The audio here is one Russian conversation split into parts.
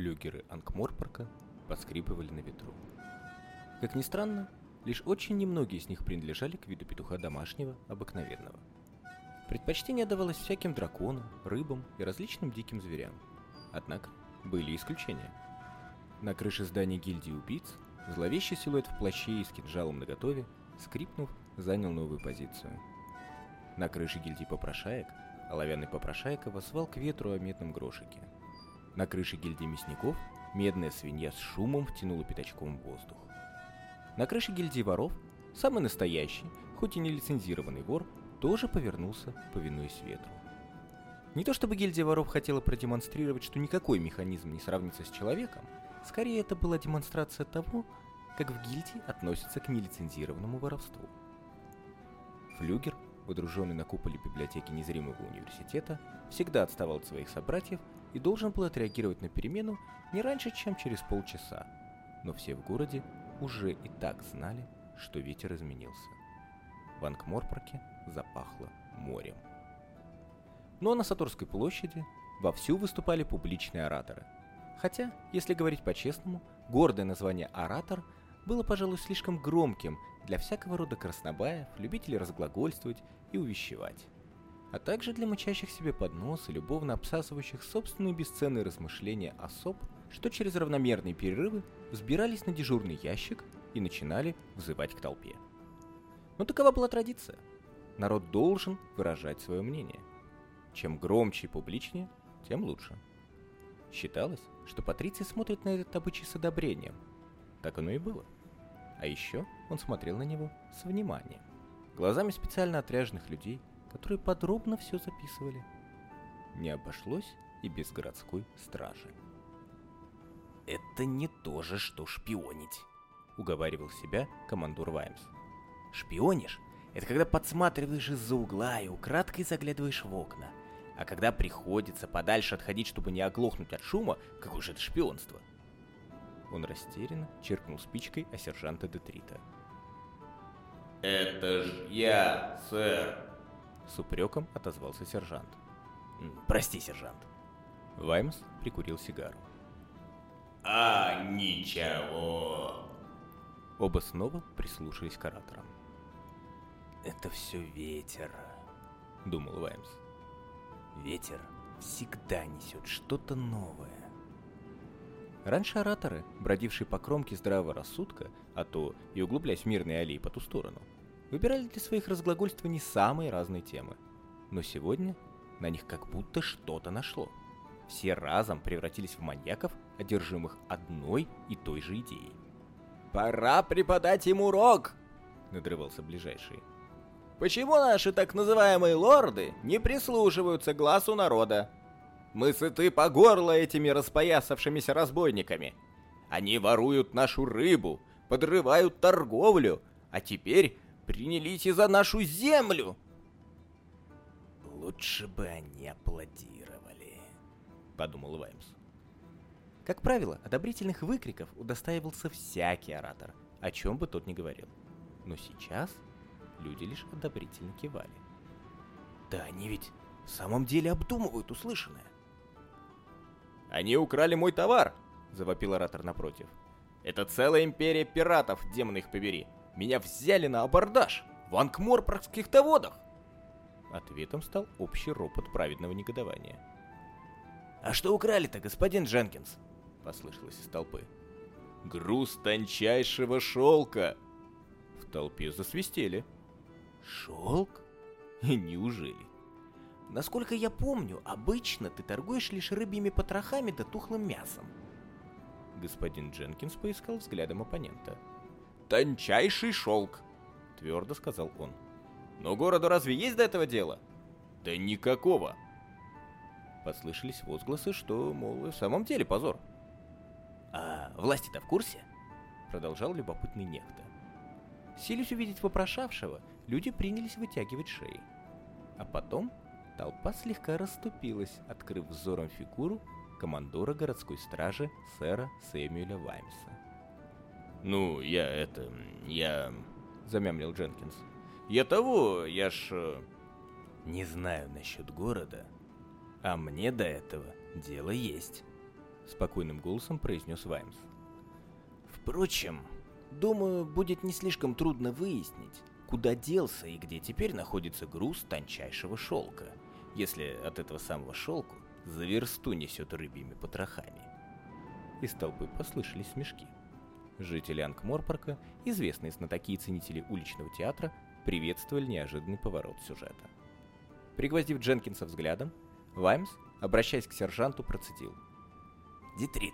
Флюгеры Анкморпорка поскрипывали на ветру. Как ни странно, лишь очень немногие из них принадлежали к виду петуха домашнего, обыкновенного. Предпочтение давалось всяким драконам, рыбам и различным диким зверям. Однако были исключения. На крыше здания гильдии убийц зловещий силуэт в плаще и с кинжалом наготове, скрипнув, занял новую позицию. На крыше гильдии попрошаек оловянный попрошайка возвал к ветру о медном грошике. На крыше гильдии мясников медная свинья с шумом втянула пятачком в воздух. На крыше гильдии воров самый настоящий, хоть и не лицензированный вор, тоже повернулся, повинуясь ветру. Не то чтобы гильдия воров хотела продемонстрировать, что никакой механизм не сравнится с человеком, скорее это была демонстрация того, как в гильдии относятся к нелицензированному воровству. Флюгер водруженный на куполе библиотеки незримого университета, всегда отставал от своих собратьев и должен был отреагировать на перемену не раньше, чем через полчаса. Но все в городе уже и так знали, что ветер изменился. В Анкморпорке запахло морем. Но на Сатурской площади вовсю выступали публичные ораторы. Хотя, если говорить по-честному, гордое название «оратор» было, пожалуй, слишком громким для всякого рода краснобаев, любителей разглагольствовать и увещевать, а также для мычащих себе под нос и любовно обсасывающих собственные бесценные размышления особ, что через равномерные перерывы взбирались на дежурный ящик и начинали взывать к толпе. Но такова была традиция. Народ должен выражать свое мнение. Чем громче и публичнее, тем лучше. Считалось, что Патриций смотрит на этот обычай с одобрением. Так оно и было. А еще он смотрел на него с вниманием глазами специально отряженных людей, которые подробно все записывали. Не обошлось и без городской стражи. «Это не то же, что шпионить», — уговаривал себя командор Ваймс. «Шпионишь — это когда подсматриваешь из-за угла и украдкой заглядываешь в окна. А когда приходится подальше отходить, чтобы не оглохнуть от шума, какое же это шпионство?» Он растерянно черкнул спичкой о сержанта Детрита. «Это ж я, сэр!» С упреком отозвался сержант. «Прости, сержант». Ваймс прикурил сигару. «А, ничего!» Оба снова прислушались к ораторам. «Это все ветер», — думал Ваймс. «Ветер всегда несет что-то новое. Раньше ораторы, бродившие по кромке здравого рассудка, а то и углубляясь в мирные аллеи по ту сторону, выбирали для своих разглагольствований самые разные темы. Но сегодня на них как будто что-то нашло. Все разом превратились в маньяков, одержимых одной и той же идеей. «Пора преподать им урок!» — надрывался ближайший. «Почему наши так называемые лорды не прислушиваются глазу народа?» Мы сыты по горло этими распоясавшимися разбойниками. Они воруют нашу рыбу, подрывают торговлю, а теперь принялись и за нашу землю. Лучше бы они аплодировали, подумал Ваймс. Как правило, одобрительных выкриков удостаивался всякий оратор, о чем бы тот ни говорил. Но сейчас люди лишь одобрительно кивали. Да они ведь в самом деле обдумывают услышанное. «Они украли мой товар!» — завопил оратор напротив. «Это целая империя пиратов, демоны их побери! Меня взяли на абордаж! В анкморпоргских-то водах!» Ответом стал общий ропот праведного негодования. «А что украли-то, господин Дженкинс?» — послышалось из толпы. «Груз тончайшего шелка!» В толпе засвистели. «Шелк? Неужели?» Насколько я помню, обычно ты торгуешь лишь рыбьими потрохами да тухлым мясом. Господин Дженкинс поискал взглядом оппонента. «Тончайший шелк!» — твердо сказал он. «Но городу разве есть до этого дело?» «Да никакого!» Послышались возгласы, что, мол, в самом деле позор. «А власти-то в курсе?» — продолжал любопытный некто. Сились увидеть вопрошавшего, люди принялись вытягивать шеи. А потом Толпа слегка расступилась, открыв взором фигуру командора городской стражи сэра Сэмюэля Ваймса. «Ну, я это... я...» — замямлил Дженкинс. «Я того, я ж...» э, «Не знаю насчет города, а мне до этого дело есть», — спокойным голосом произнес Ваймс. Впрочем, думаю, будет не слишком трудно выяснить, куда делся и где теперь находится груз тончайшего шелка, если от этого самого шелку за версту несет рыбьими потрохами. Из толпы послышались смешки. Жители Ангморпорка, известные знатоки и ценители уличного театра, приветствовали неожиданный поворот сюжета. Пригвоздив Дженкинса взглядом, Ваймс, обращаясь к сержанту, процедил. «Детрит,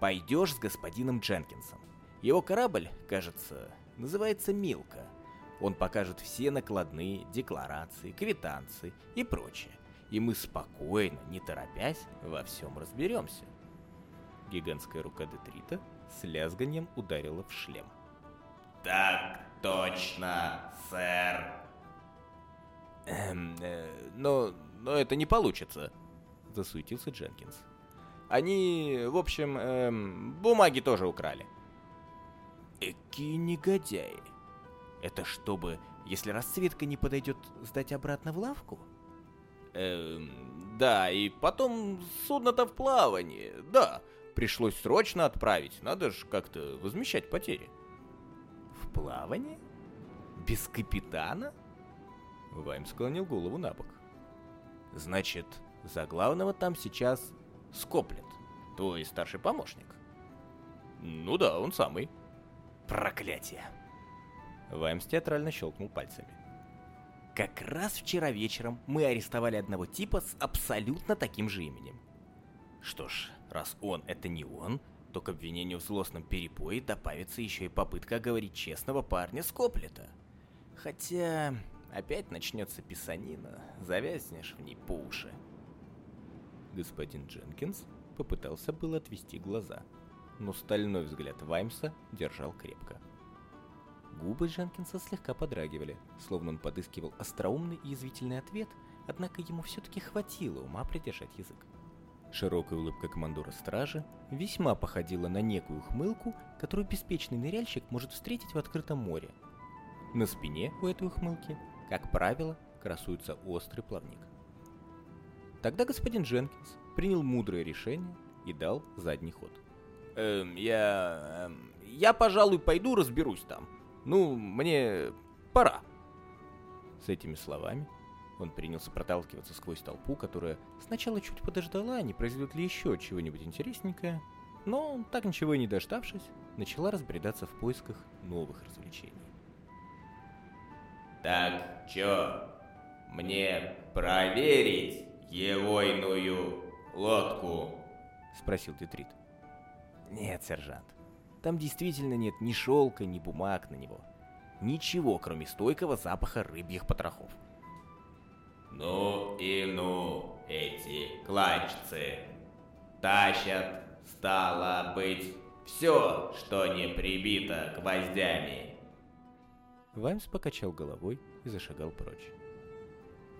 пойдешь с господином Дженкинсом. Его корабль, кажется, называется «Милка». Он покажет все накладные, декларации, квитанции и прочее. И мы спокойно, не торопясь, во всем разберемся. Гигантская рука Детрита с лязганием ударила в шлем. «Так точно, сэр!» «Эм, э, но, но это не получится», — засуетился Дженкинс. «Они, в общем, эм, бумаги тоже украли». «Эки негодяи! Это чтобы, если расцветка не подойдет, сдать обратно в лавку?» Эм, да, и потом судно-то в плавании, да, пришлось срочно отправить, надо же как-то возмещать потери. В плавании? Без капитана? Вайм склонил голову на бок. Значит, за главного там сейчас Скоплет, твой старший помощник. Ну да, он самый. Проклятие. Ваймс театрально щелкнул пальцами. Как раз вчера вечером мы арестовали одного типа с абсолютно таким же именем. Что ж, раз он это не он, то к обвинению в злостном перепое добавится еще и попытка говорить честного парня Скоплета. Хотя, опять начнется писанина, завязнешь в ней по уши. Господин Дженкинс попытался было отвести глаза, но стальной взгляд Ваймса держал крепко. Губы Дженкинса слегка подрагивали, словно он подыскивал остроумный и язвительный ответ, однако ему все-таки хватило ума придержать язык. Широкая улыбка командора стражи весьма походила на некую ухмылку, которую беспечный ныряльщик может встретить в открытом море. На спине у этой ухмылки, как правило, красуется острый плавник. Тогда господин Дженкинс принял мудрое решение и дал задний ход. «Эм, я... Эм, я, пожалуй, пойду разберусь там. Ну, мне пора». С этими словами он принялся проталкиваться сквозь толпу, которая сначала чуть подождала, не произойдет ли еще чего-нибудь интересненькое, но, так ничего и не дождавшись, начала разбредаться в поисках новых развлечений. «Так, чё, мне проверить егойную лодку?» — спросил Детрит. «Нет, сержант, там действительно нет ни шелка, ни бумаг на него. Ничего, кроме стойкого запаха рыбьих потрохов. Ну и ну, эти клачцы. Тащат, стало быть, все, что не прибито гвоздями. Ваймс покачал головой и зашагал прочь.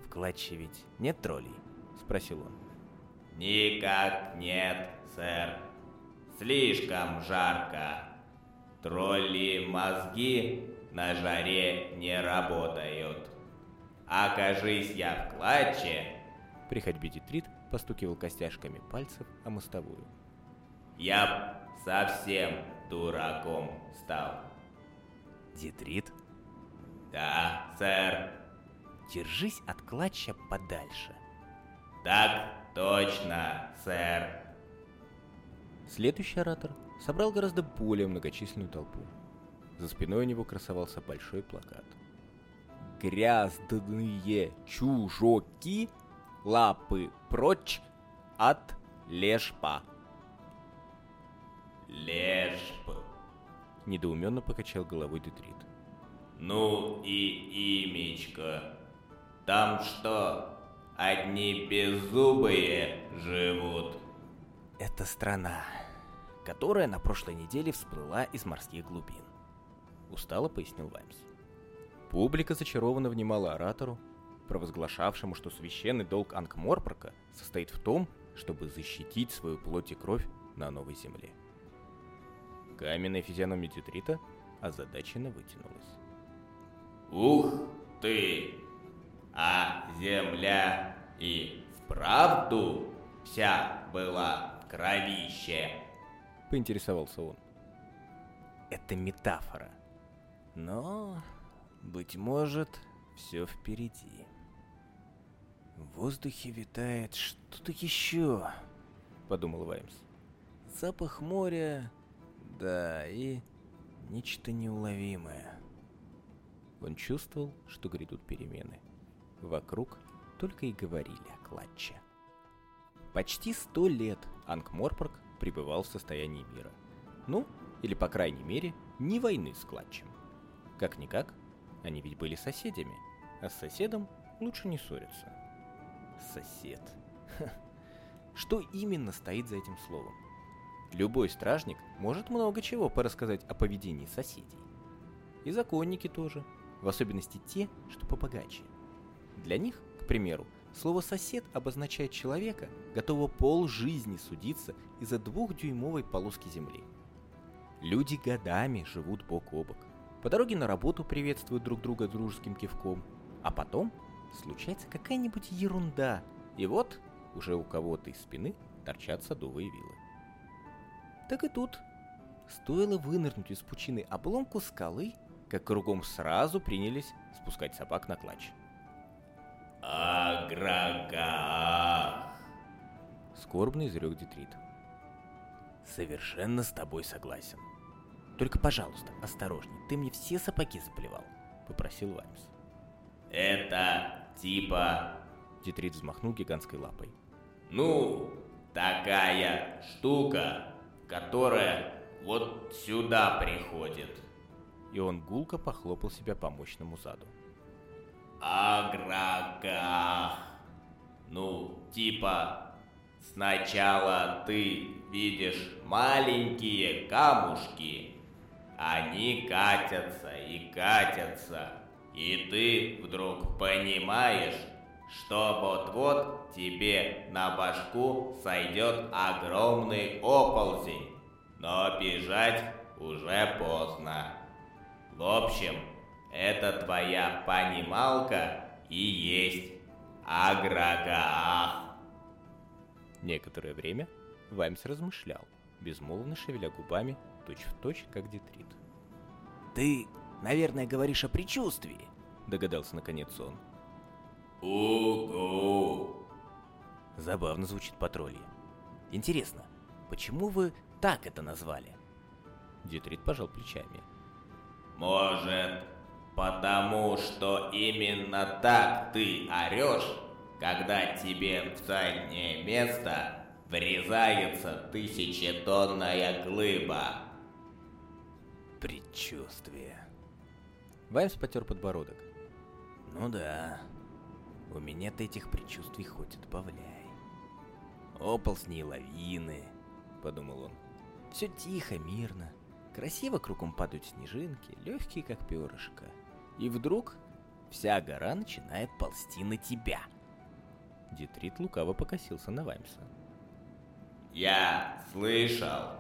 «В клатче ведь нет троллей?» — спросил он. Никак нет, сэр. Слишком жарко. Тролли мозги на жаре не работают. Окажись я в клатче, При ходьбе Детрит постукивал костяшками пальцев о мостовую. я совсем дураком стал. Детрит, Да, сэр. держись от клатча подальше. Так точно, сэр. Следующий оратор собрал гораздо более многочисленную толпу. За спиной у него красовался большой плакат. «Грязные чужоки, лапы прочь от лешпа!» Лешп. Недоуменно покачал головой Детрит. Ну и имечко. Там что, одни беззубые живут? Это страна, которая на прошлой неделе всплыла из морских глубин. Устало пояснил Ваймс. Публика зачарованно внимала оратору, провозглашавшему, что священный долг Ангморпорка состоит в том, чтобы защитить свою плоть и кровь на новой земле. Каменная физиономия Детрита озадаченно вытянулась. Ух ты! А земля и вправду вся была кровище? Поинтересовался он. Это метафора. Но, быть может, все впереди. В воздухе витает что-то еще, подумал Ваймс. Запах моря, да, и нечто неуловимое. Он чувствовал, что грядут перемены. Вокруг только и говорили о клатче. Почти сто лет Ангморпорг пребывал в состоянии мира. Ну, или по крайней мере, не войны с клатчем. Как-никак, они ведь были соседями, а с соседом лучше не ссориться. Сосед. Что именно стоит за этим словом? Любой стражник может много чего порассказать о поведении соседей. И законники тоже, в особенности те, что побогаче. Для них, к примеру, слово «сосед» обозначает человека, готового пол жизни судиться из-за двухдюймовой полоски земли. Люди годами живут бок о бок. По дороге на работу приветствуют друг друга дружеским кивком, а потом случается какая-нибудь ерунда, и вот уже у кого-то из спины торчат садовые вилы. Так и тут. Стоило вынырнуть из пучины обломку скалы, как кругом сразу принялись спускать собак на клатч. Аграгах. Скорбно изрек Детрит. Совершенно с тобой согласен. Только, пожалуйста, осторожней, ты мне все сапоги заплевал, попросил Ваймс. Это типа... Детрит взмахнул гигантской лапой. Ну, такая штука, которая вот сюда приходит. И он гулко похлопал себя по мощному заду. Аграгах. Ну, типа, сначала ты видишь маленькие камушки, они катятся и катятся, и ты вдруг понимаешь, что вот-вот тебе на башку сойдет огромный оползень, но бежать уже поздно. В общем, это твоя понималка и есть Аграгаах. Некоторое время Ваймс размышлял, безмолвно шевеля губами, точь-в-точь, как Детрит. Ты, наверное, говоришь о предчувствии, Догадался наконец он. Угу. Забавно звучит по тролле. Интересно, почему вы так это назвали? Детрит пожал плечами. Может, потому что именно так ты орешь, когда тебе в заднее место врезается тысячетонная глыба. Предчувствие. Ваймс потер подбородок. Ну да, у меня-то этих предчувствий хоть отбавляй. Оползни лавины, подумал он. Все тихо, мирно. Красиво кругом падают снежинки, легкие как перышко. И вдруг вся гора начинает ползти на тебя. Детрит лукаво покосился на Ваймса. Я слышал,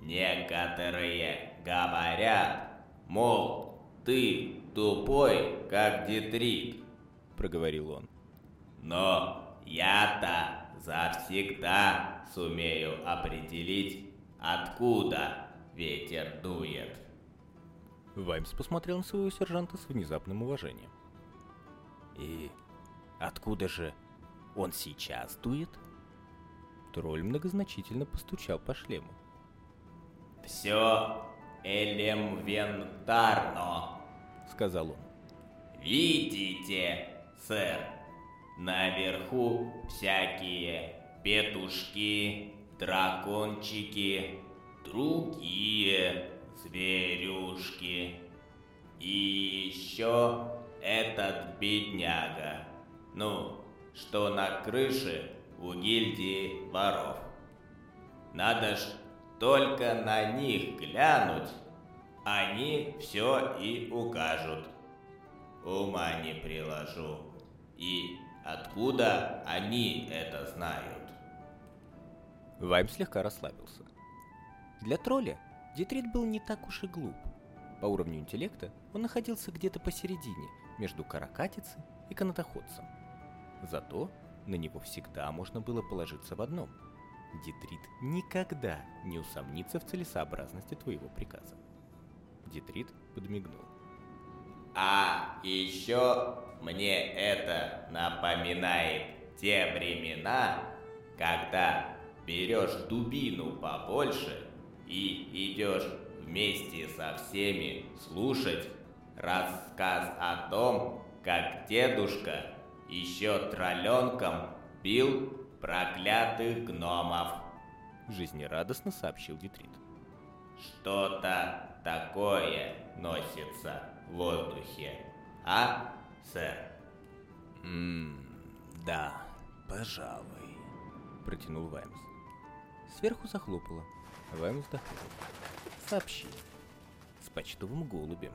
некоторые говорят, мол, ты тупой, как детрит, Проговорил он. но я-то завсегда сумею определить, откуда ветер дует. Ваймс посмотрел на своего сержанта с внезапным уважением. И откуда же он сейчас дует? Тролль многозначительно постучал по шлему. Все элементарно, Сказал он. Видите, сэр, наверху всякие петушки, дракончики, другие зверюшки. И еще этот бедняга, ну, что на крыше у гильдии воров. Надо ж только на них глянуть, они все и укажут. Ума не приложу. И откуда они это знают? Вайм слегка расслабился. Для тролля Детрит был не так уж и глуп. По уровню интеллекта он находился где-то посередине, между каракатицей и канатоходцем. Зато на него всегда можно было положиться в одном. Дитрит никогда не усомнится в целесообразности твоего приказа. Дитрит подмигнул. А еще мне это напоминает те времена, когда берешь дубину побольше и идешь вместе со всеми слушать рассказ о том, как дедушка еще тролленком бил проклятых гномов. Жизнерадостно сообщил Дитрит. Что-то такое носится в воздухе, а, сэр? Ммм, да, пожалуй, протянул Ваймс. Сверху захлопало. Ваймс вздохнул. Сообщи. С почтовым голубем.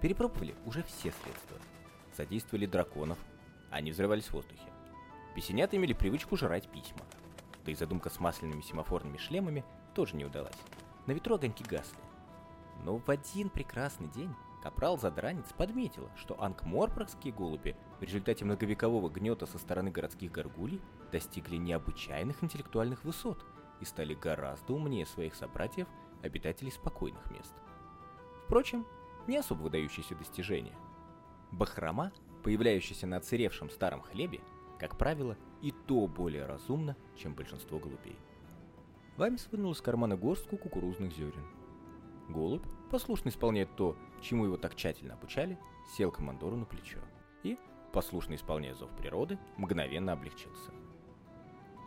Перепробовали уже все средства. Задействовали драконов. Они взрывались в воздухе. Песенята имели привычку жрать письма. Да и задумка с масляными семафорными шлемами тоже не удалась. На ветру огоньки гасли. Но в один прекрасный день капрал Задранец подметила, что ангморпоргские голуби в результате многовекового гнета со стороны городских горгулей достигли необычайных интеллектуальных высот и стали гораздо умнее своих собратьев, обитателей спокойных мест. Впрочем, не особо выдающееся достижение. Бахрома, появляющаяся на отсыревшем старом хлебе, как правило, и то более разумно, чем большинство голубей. Ваймс вынул из кармана горстку кукурузных зерен. Голубь, послушно исполняя то, чему его так тщательно обучали, сел командору на плечо и, послушно исполняя зов природы, мгновенно облегчился.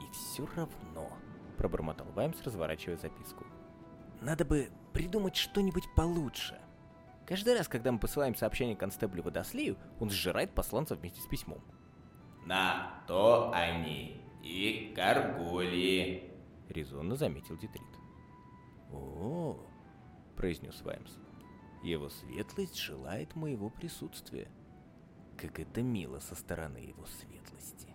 «И все равно», — пробормотал Ваймс, разворачивая записку. «Надо бы придумать что-нибудь получше». Каждый раз, когда мы посылаем сообщение констеблю Водослею, он сжирает посланца вместе с письмом. На то они и горгульи, резонно заметил Дитрит. О, произнес Ваймс. Его светлость желает моего присутствия. Как это мило со стороны его светлости.